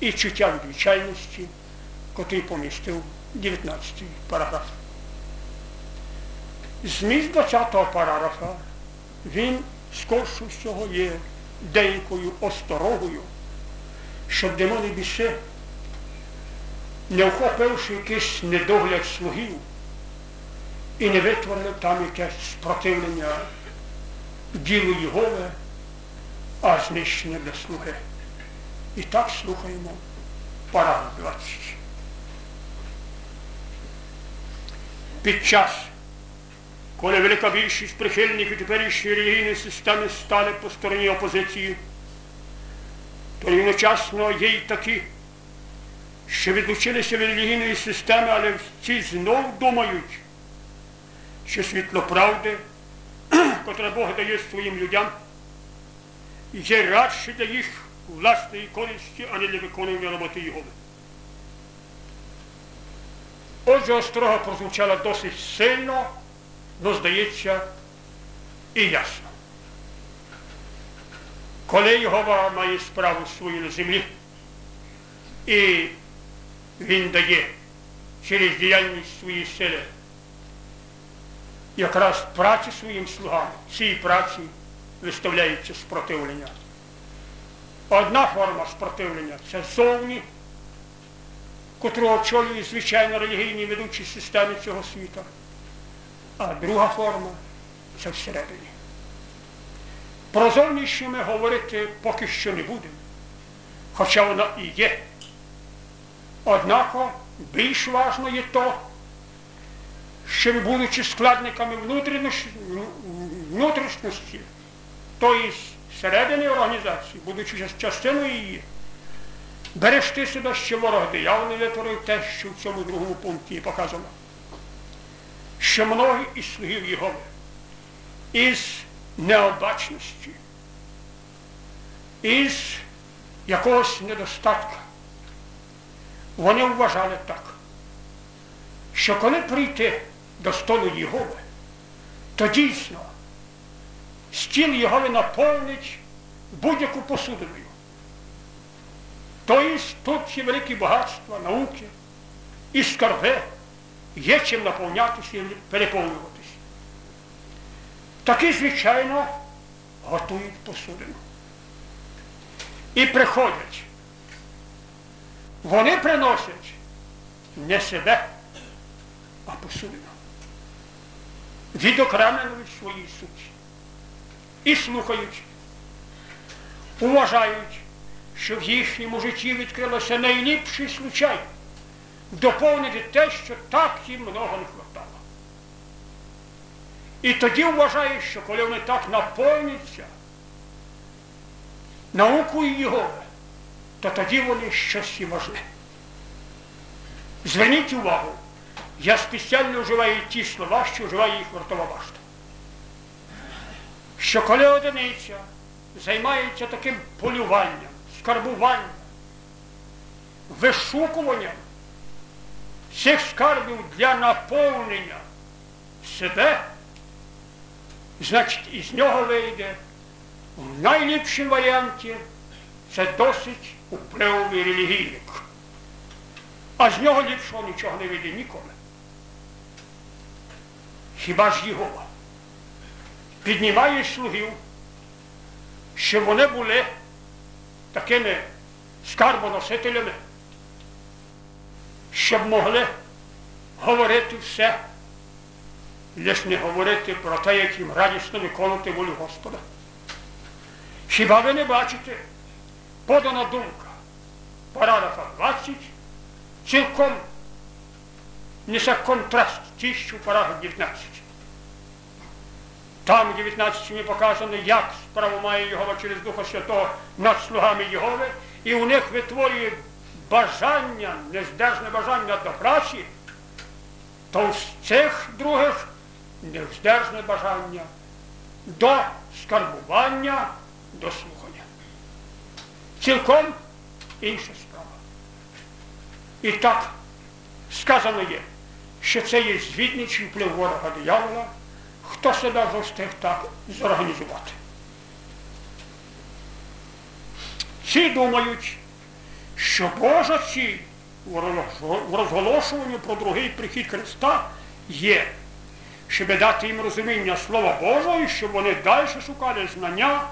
і чуття відвічальності, котрий помістив 19 параграф. Зміст 20-го параграфа він скорше всього є деякою осторогою, щоб демони біси, не вхопивши якийсь недогляд слугів і не витворили там якесь спротивлення ділу Єгове, а знищення для слуги. І так слухаємо параграф 20. Під час, коли велика більшість прихильників теперішньої релігійної системи стали по стороні опозиції, то рівночасно є й такі, що відлучилися від релігійної системи, але ці знов думають, що світло правди, котре Бог дає своїм людям, є радше для їх власної користі, а не для виконання роботи Його. Отже, острога прозвучала досить сильно, але здається і ясно. Коли Йогова має справу свою на землі, і він дає через діяльність своєї сили якраз праці своїм слугам, цій праці виставляється спротивлення. Одна форма спротивлення це зовні, котру очолює звичайно релігійні ведучі системи цього світу. А друга форма це всередині. Про зовнішнє ми говорити поки що не будемо, хоча вона і є. Однако більш важно є то, що будучи складниками внутрішності, тобто всередині організації, будучи частиною її, берегти себе, що ворог диявол витворив те, що в цьому другому пункті показано. Що многі із слугів його із необачності, із якогось недостатка. Вони вважали так, що коли прийти до столу Єгови, то дійсно стіл Єгови наповнить будь-яку посудиною. Тобто тут є великі багатства, науки і скарби, є чим наповнятися і переповнюватися. Такі, звичайно, готують посудину. І приходять. Вони приносять не себе, а посудину. Відокремлено від своїй суті. І слухають, уважають, що в їхньому житті відкрилося найліпший случай доповнити те, що так їм много не хватало. І тоді вважаю, що коли вони так наповняться наукою Єгови, то тоді вони щось і важне. Зверніть увагу, я спеціально вживаю ті слова, що вживає їх вартова башта. Що коли одиниця займається таким полюванням, скарбуванням, вишукуванням цих скарбів для наповнення себе, значить із нього вийде в найліпшому варіанті це досить впливовий релігійник. А з нього ліпшого нічого не вийде ніколи. Хіба ж Єгова піднімає слугів, щоб вони були такими скарбоносителями, щоб могли говорити все, лиш не говорити про те, як їм радісно виконувати волю Господа. Хіба ви не бачите, подана думка, параграфа 20, цілком несе контраст ті, що в параграф 19. Там в 19 мені показано, як справу має Єгова через Духа Святого над слугами Єгови, і у них витворює бажання, нездержне бажання до праці, то з цих других невздержне бажання до скарбування, до слухання. Цілком інша справа. І так сказано є, що це є звідничий вплив ворога диявола, хто себе встиг так зорганізувати. Ці думають, що Божа ціль в розголошуванні про другий прихід Христа є, щоб дати їм розуміння Слова Божого, і щоб вони далі шукали знання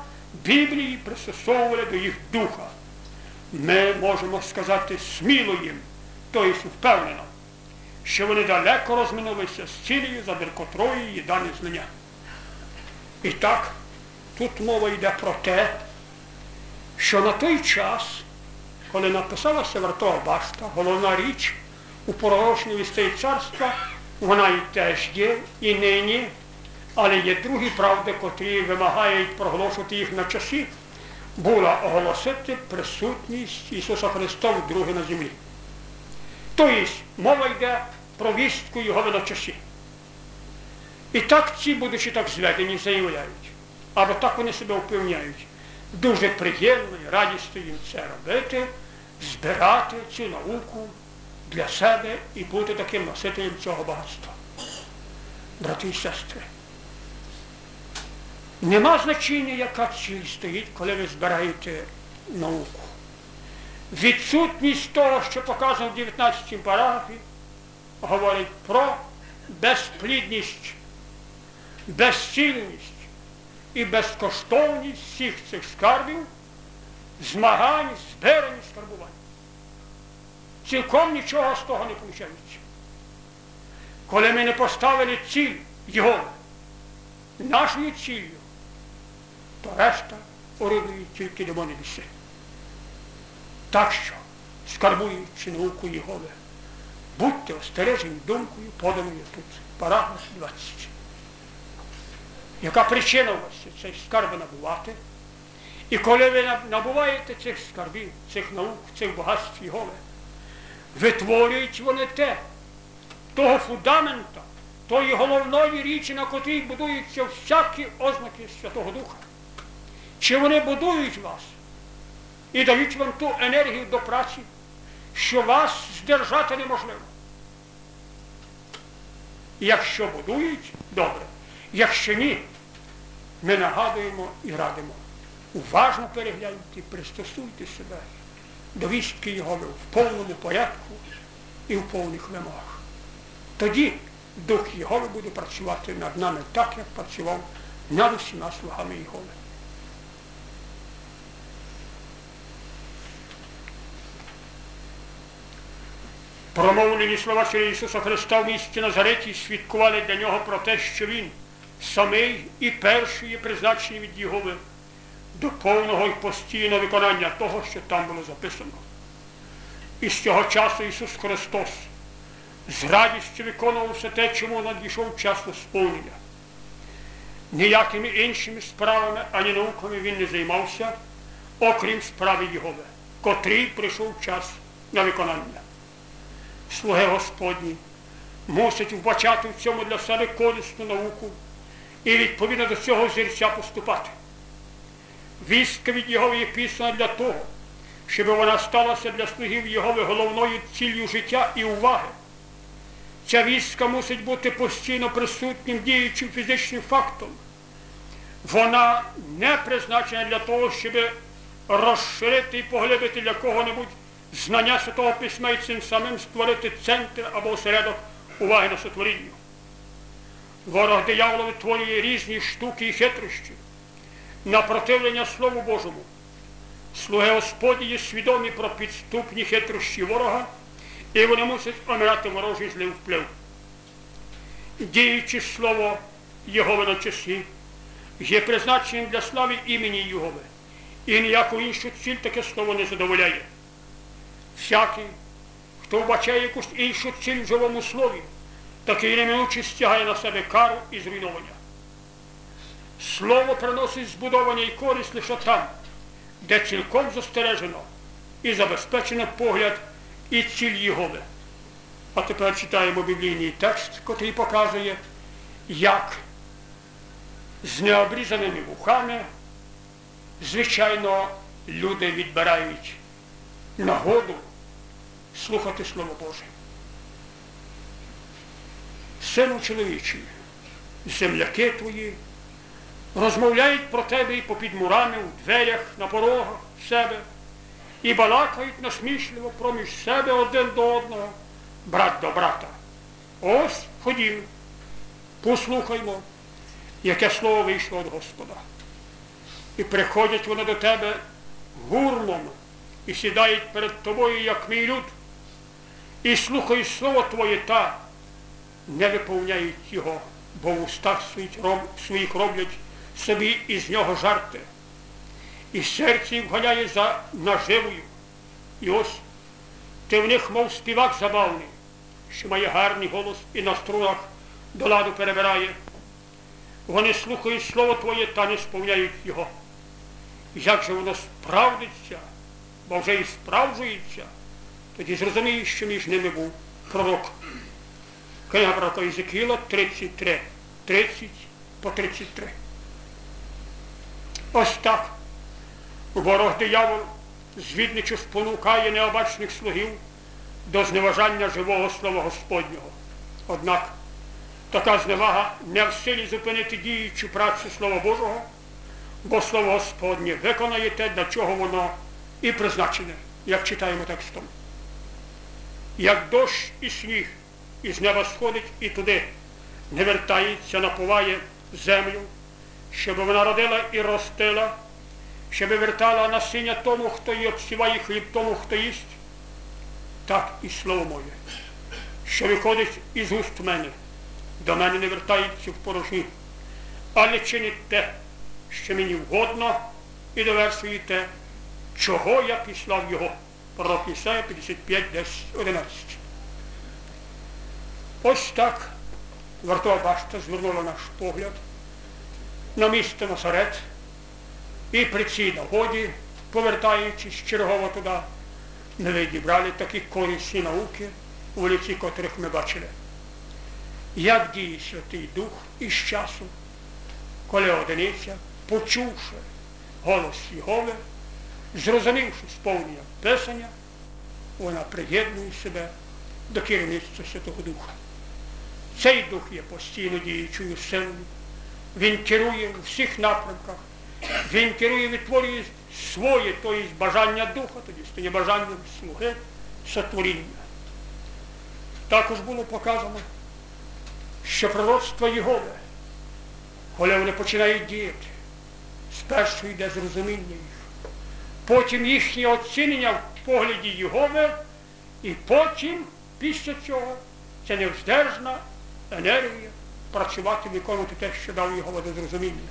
Біблії, пристосовували до їх духа. Ми можемо сказати сміло їм, тобто впевнено, що вони далеко розминулися з цілею, задля котрої є дані знання. І так, тут мова йде про те, що на той час, коли написалася вартова башта, головна річ у порожній вістей царства, вона і теж є, і нині, але є другі правди, котрі вимагають проголошувати їх на часі, була оголосити присутність Ісуса Христа вдруге на землі. Тобто мова йде про вістку Його на часі. І так ці, будучи так зведені, заявляють, або так вони себе впевняють. Дуже приємно і радісно їм це робити, збирати цю науку для себе і бути таким носителем цього багатства. Брати і сестри, нема значення, яка ціль стоїть, коли ви збираєте науку. Відсутність того, що показано в 19 параграфі, говорить про безплідність, безцільність і безкоштовність всіх цих скарбів, змагань, зберень, скарбувань. Цілком нічого з того не виходить. Коли ми не поставили ціль його нашою ціллю, то решта орудують тільки демони ліси. Так що, скарбуючи науку Єгови, будьте остережені думкою, поданою тут, параграф 20. Яка причина у вас цей скарби набувати? І коли ви набуваєте цих скарбів, цих наук, цих багатств Єгови, витворюють вони те, того фундамента, тої головної річі, на котрій будуються всякі ознаки Святого Духа. Чи вони будують вас і дають вам ту енергію до праці, що вас здержати неможливо. Якщо будують, добре. Якщо ні, ми нагадуємо і радимо. Уважно перегляньте, пристосуйте себе до вістки його в повному порядку і в повних вимогах. Тоді Дух Єгови буде працювати над нами так, як працював над усіма слугами Єгови. Промовлені слова через Ісуса Христа в місті Назареті свідкували для нього про те, що Він самий і перший є призначений від Єгови до повного і постійного виконання того, що там було записано. І з цього часу Ісус Христос з радістю виконував все те, чому надійшов час на сповнення. Ніякими іншими справами ані науками він не займався, окрім справи Єгови, котрий прийшов час на виконання. Слуги Господні мусить вбачати в цьому для себе корисну науку і відповідно до цього зірця поступати. Вістка від Єгови є писана для того, щоб вона сталася для слугів Єгови головною ціллю життя і уваги. Ця вістка мусить бути постійно присутнім діючим фізичним фактом. Вона не призначена для того, щоб розширити і поглибити для кого-небудь знання Святого Письма і цим самим створити центр або осередок уваги на сотворінню. Ворог диявола витворює різні штуки і хитрощі на противлення Слову Божому. Слуги Господні є свідомі про підступні хитрощі ворога, і вони мусять омирати ворожий злий вплив. Діючи слово Єгови на часі, є призначенням для слави імені Єгови, і ніяку іншу ціль таке слово не задоволяє. Всякий, хто вбачає якусь іншу ціль в живому слові, такий неминуче стягає на себе кару і зруйнування. Слово приносить збудовання і користь лише там, де цілком застережено і забезпечено погляд і ціль Єгови. А тепер читаємо біблійний текст, який показує, як з необрізаними вухами, звичайно, люди відбирають нагоду слухати Слово Боже. Сину чоловічий, земляки твої розмовляють про тебе і попід мурами, у дверях, на порогах в себе, і балакають насмішливо проміж себе один до одного, брат до брата. Ось ходімо, послухаймо, яке слово вийшло від Господа. І приходять вони до тебе гурмом і сідають перед тобою, як мій люд, і слухають слово Твоє та не виповняють його, бо в устах своїх роблять собі із нього жарти. І серце їх вганяє за наживою. І ось ти в них, мов співак забавний, що має гарний голос і на струнах до ладу перебирає. Вони слухають слово Твоє та не сповняють його. Як же воно справдиться, бо вже і справджується, тоді зрозумієш, що між ними був пророк. Книга пророка Єзекіла 33, 30 по 33. Ось так. Ворог диявол звідничу спонукає необачних слугів до зневажання живого слова Господнього. Однак така зневага не в силі зупинити діючу працю Слова Божого, бо Слово Господнє виконає те, для чого воно і призначене, як читаємо текстом. Як дощ і сніг із неба сходить і туди, не вертається, напуває землю, щоб вона родила і ростила, щоб вертала насіння тому, хто її обсіває хліб тому, хто їсть, так і слово моє, що виходить із уст мене, до мене не вертається в порожні, але чинить те, що мені вгодно, і довершує те, чого я післав його. Пророк Ісая 55, 10, 11. Ось так вартова башта звернула наш погляд на місто Насарет і при цій нагоді, повертаючись чергово туди, не відібрали такі корисні науки, у лиці котрих ми бачили. Як діє Святий Дух із часу, коли одиниця, почувши голос Єгови, зрозумівши сповнення Писання, вона приєднує себе до керівництва Святого Духа. Цей дух є постійно діючою силою. Він керує в всіх напрямках. Він керує, відтворює своє, тобто бажання духа, тоді стає бажанням слуги сотворіння. Також було показано, що пророцтво Єгове, коли вони починають діяти, спершу йде зрозуміння їх, потім їхнє оцінення в погляді Єгови, і потім, після цього, це невздержна енергія працювати, виконувати те, що дав його до зрозуміння.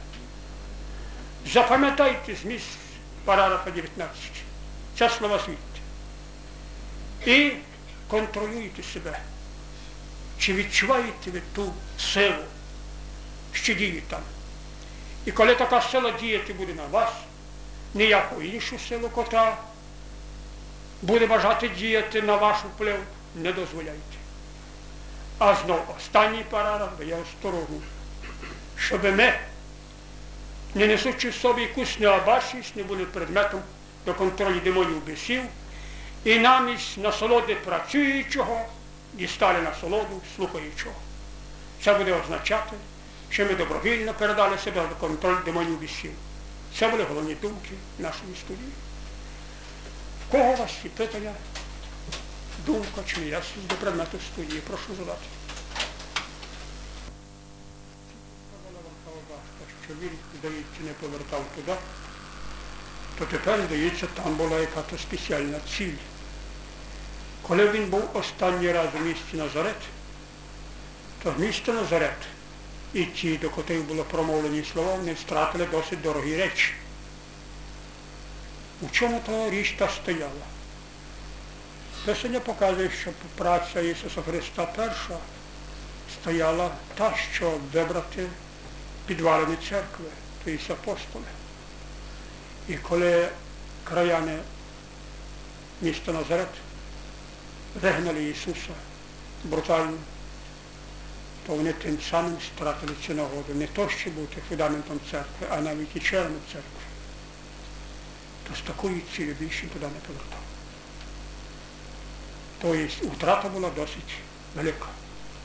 Запам'ятайте зміст параграфа 19. Це слова світ. І контролюйте себе. Чи відчуваєте ви ту силу, що діє там? І коли така сила діяти буде на вас, ніяку іншу силу, котра буде бажати діяти на ваш вплив, не дозволяйте. А знов останній параграф дає осторогу, щоб ми, не несучи в собі якусь необачність, не були предметом до контролю демонів бесів, і намість насолоди працюючого дістали насолоду слухаючого. Це буде означати, що ми добровільно передали себе до контролю демонів бісів. Це були головні думки нашої студії. В кого є питання, думка чи ясність до предмету студії? Прошу задати. Що він, здається, не повертав туди, то тепер, здається, там була якась спеціальна ціль. Коли він був останній раз у місті Назарет, то в місті Назарет і ті, до котрих було промовлені слова, вони втратили досить дорогі речі. У чому та річ та стояла? Писання показує, що праця Ісуса Христа перша стояла та, що вибрати підвалини церкви, тобто апостоли. І коли краяни міста Назарет вигнали Ісуса брутально, то вони тим самим стратили цю нагоду. Не то, що бути фундаментом церкви, а навіть і червом церкви. То з такої цілі більше туди не повертав. Тобто втрата була досить велика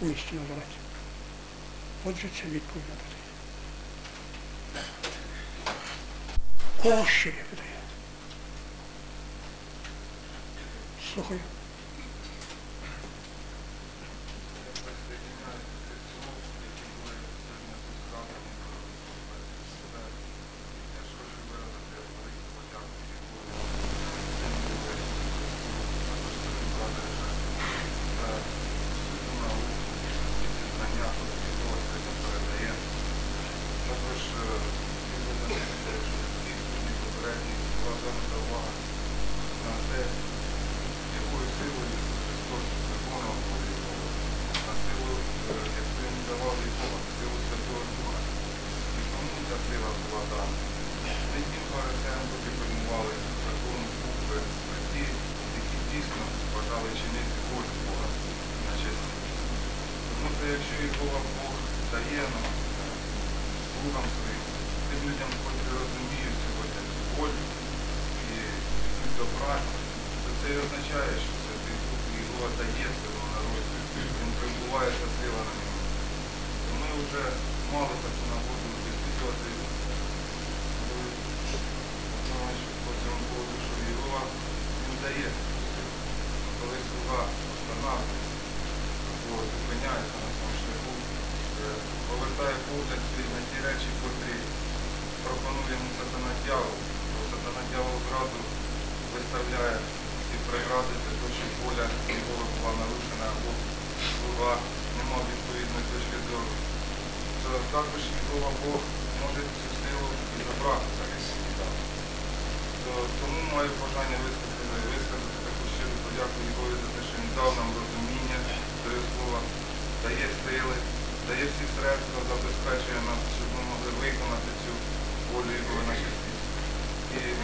у місті Назареті. Отже, це відповідь на. Кого ще є питання? Слухаю.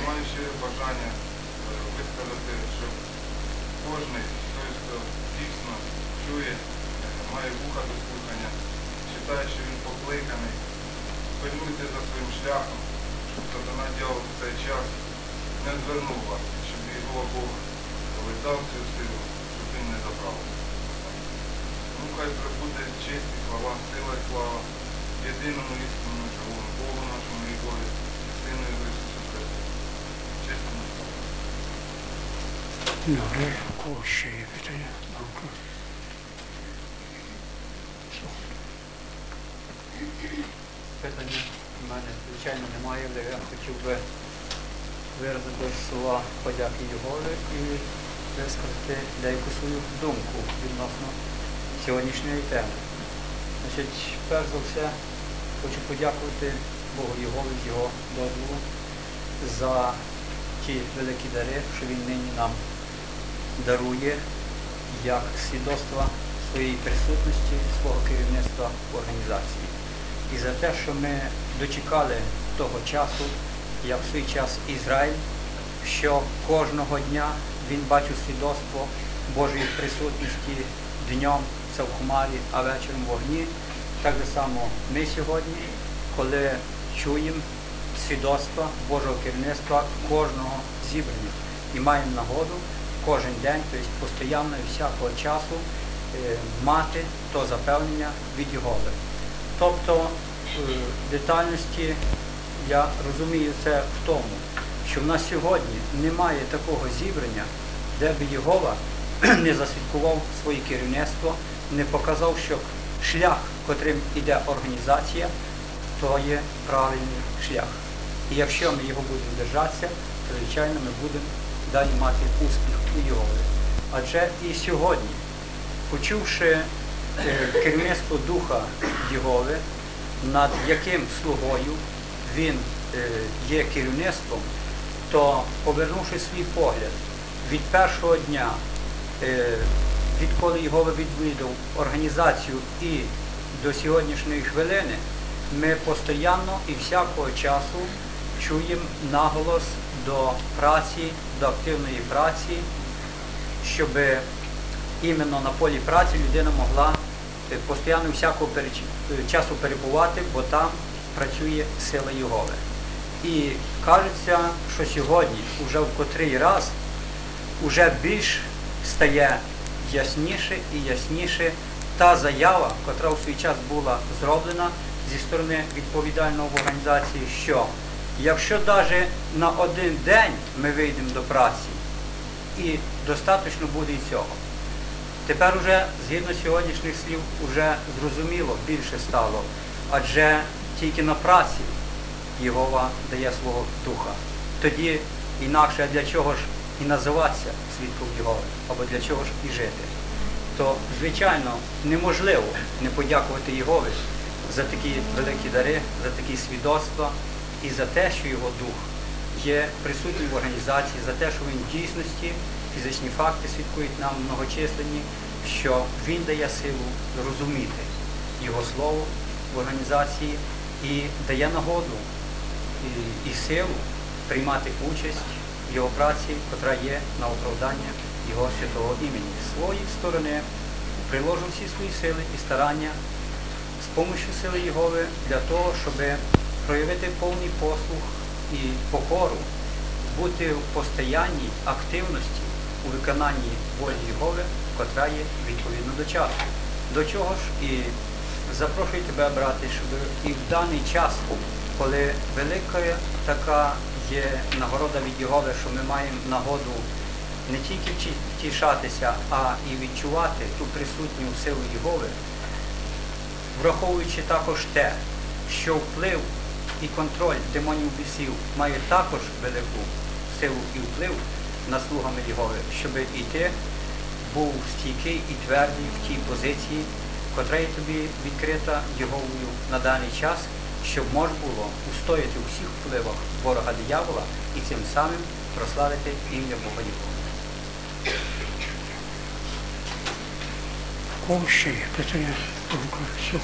Маю ще бажання е, висказати, щоб кожен, той, хто дійсно чує, е, має вуха до слухання, вважає, що він покликаний, пильнуйте за своїм шляхом, щоб сатана дьявол в цей час не звернув вас, щоб його Бог коли цю силу, щоб він не забрав. Ну, хай прибуде честь і хвала, сила і слава, єдиному істинному живому Богу нашому Єгові, і Сину Його Ісусу Христу. Честь і слава. Є питання? Питання в мене, звичайно, немає, але я хотів би виразити слова подяки Єгові і висказати деяку свою думку відносно сьогоднішньої теми. Значить, перш за все, хочу подякувати Богу Єгові з його дозволу за ті великі дари, що він нині нам дарує як свідоцтва своєї присутності, свого керівництва в організації. І за те, що ми дочекали того часу, як в свій час Ізраїль, що кожного дня він бачив свідоцтво Божої присутності днем це в хмарі, а вечором в вогні. Так само ми сьогодні, коли чуємо свідоцтва Божого керівництва кожного зібрання і маємо нагоду кожен день, тобто постійно і всякого часу е, мати то запевнення від Єгови. Тобто е, детальності я розумію це в тому, що в нас сьогодні немає такого зібрання, де б Єгова не засвідкував своє керівництво, не показав, що шлях, котрим іде організація, то є правильний шлях. І якщо ми його будемо держатися, то звичайно ми будемо далі мати успіх у Адже і сьогодні, почувши е, керівництво Духа Єгови, над яким слугою він е, є керівництвом, то повернувши свій погляд від першого дня, е, відколи його відвідав організацію і до сьогоднішньої хвилини, ми постійно і всякого часу чуємо наголос до праці, до активної праці, щоб іменно на полі праці людина могла е, постійно всякого е, часу перебувати, бо там працює сила Єгови. І кажеться, що сьогодні, уже в котрий раз, уже більш стає ясніше і ясніше та заява, котра у свій час була зроблена зі сторони відповідального в організації, що якщо навіть на один день ми вийдемо до праці, і достатньо буде і цього. Тепер уже, згідно сьогоднішніх слів, вже зрозуміло більше стало, адже тільки на праці Єгова дає свого духа. Тоді інакше для чого ж і називатися свідком Єгови, або для чого ж і жити. То, звичайно, неможливо не подякувати Єгові за такі великі дари, за такі свідоцтва і за те, що його дух є присутній в організації, за те, що він в дійсності, фізичні факти свідкують нам многочисленні, що він дає силу розуміти його слово в організації і дає нагоду і, і силу приймати участь в його праці, котра є на оправдання його святого імені. З своєї сторони приложу всі свої сили і старання з допомогою сили Єгови для того, щоб проявити повний послух і покору, бути в постоянній активності у виконанні волі Єгови, котра є відповідно до часу. До чого ж і запрошую тебе, брати, щоб і в даний час, коли велика така є нагорода від Єгови, що ми маємо нагоду не тільки втішатися, а і відчувати ту присутню силу Єгови, враховуючи також те, що вплив і контроль демонів бісів має також велику силу і вплив на слугами Єгови, щоб і ти був стійкий і твердий в тій позиції, котра є тобі відкрита Єговою на даний час, щоб можна було устояти у всіх впливах ворога диявола і цим самим прославити ім'я Бога Єгови. Є питання? Рука, що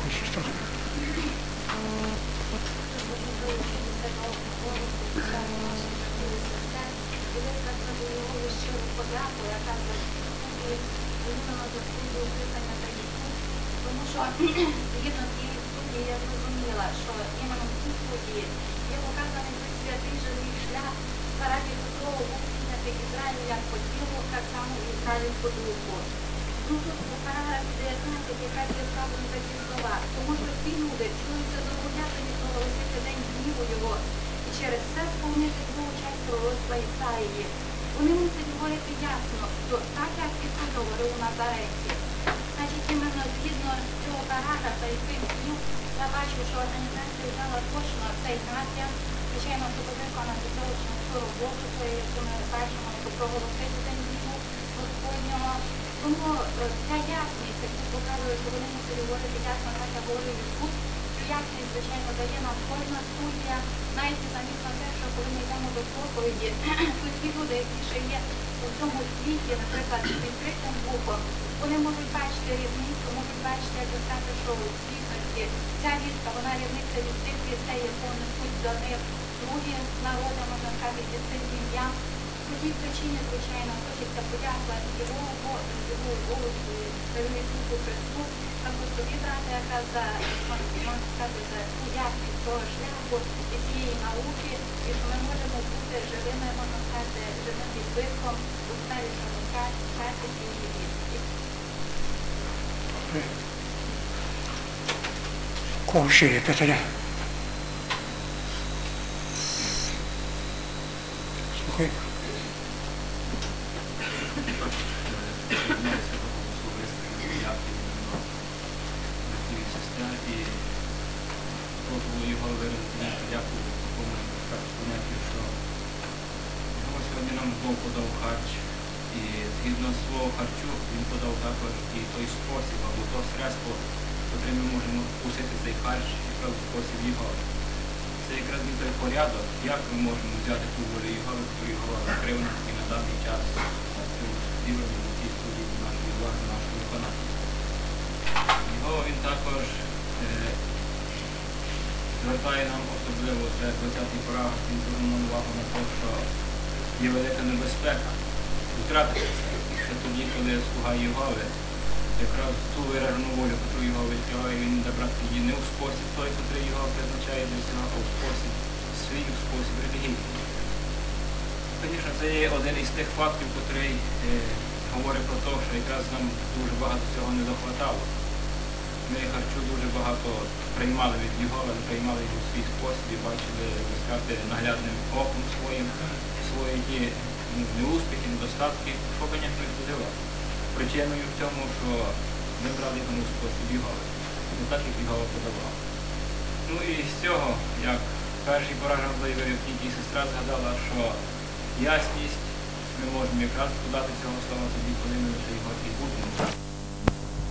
згідно цієї студії я зрозуміла, що іменно в цій студії є показаний той святий живий шлях, заради котрого був прийнятий Ізраїль як по тілу, так само і Ізраїль по духу. Ну тут у параграфі 19 якраз є сказано такі слова, тому що ці люди чуються зобов'язані проголосити день гніву його і через це сповнити другу часть пророцтва Ісаїї. Вони мусять говорити ясно, що так як Ісус говорив у Назареті, іменно згідно цього параграфа і цих слів, я бачу, що організація взяла точно цей напрям, звичайно, щоб виконати точно цю роботу, є, ми бачимо, проголосити день гніву Господнього. Тому е, ця ясність, яку показує, що так як говорив цю ясність, звичайно, дає нам кожна студія, навіть замість на те, що коли йдемо до проповіді, то ті люди, які ще є у цьому світі, наприклад, з відкритим вухом, вони можуть бачити різницю, можуть бачити, як достати, що у світності ця вістка, вона різниця від тих вістей, яку несуть до них другі народи, можна сказати, зі тій причині, звичайно, хочеться подякувати його його голосу, Ісусу Христу, також тобі, брате, яка за можна сказати, за ту ясність того шляху і цієї науки, і що ми можемо бути живими, можна сказати, живим відбитком у старішому часі, цієї вістки. Кого ще є питання? Слухай. Звернувся до особистої подяки від братів і сестер і пробував його виразити подяку в такому так поняттю, що його сьогодні нам Бог подав харч. І згідно свого харчу він подав також і той спосіб або то средство, котрим ми можемо вкусити цей харч, якраз в спосіб його. Це якраз і той порядок, як ми можемо взяти ту волю його, яку його нам і на даний час ділянку в тій студії нашої влади, нашого виконання. Його він також е, звертає нам особливо це 20-й параграф, він звернув увагу на те, що є велика небезпека втратити це. Тоді, коли слуга Єгови, якраз ту виражену волю, яку його відкриває, він буде брати її не у спосіб той, який його призначає для цього, а у спосіб свій у спосіб релігійний. Звісно, це є один із тих фактів, який е, говорить про те, що якраз нам дуже багато цього не захватало. Ми харчу дуже багато приймали від його, але приймали його у свій спосіб і бачили, як сказати, наглядним оком своїм свої неуспіхи, недостатки, що, звісно, і. Причиною в тому, що ми брали його у спосіб його, не так, як його подавав. Ну і з цього, як перший поражав заявив, тільки сестра згадала, що ясність ми можемо якраз подати цього слова тоді, коли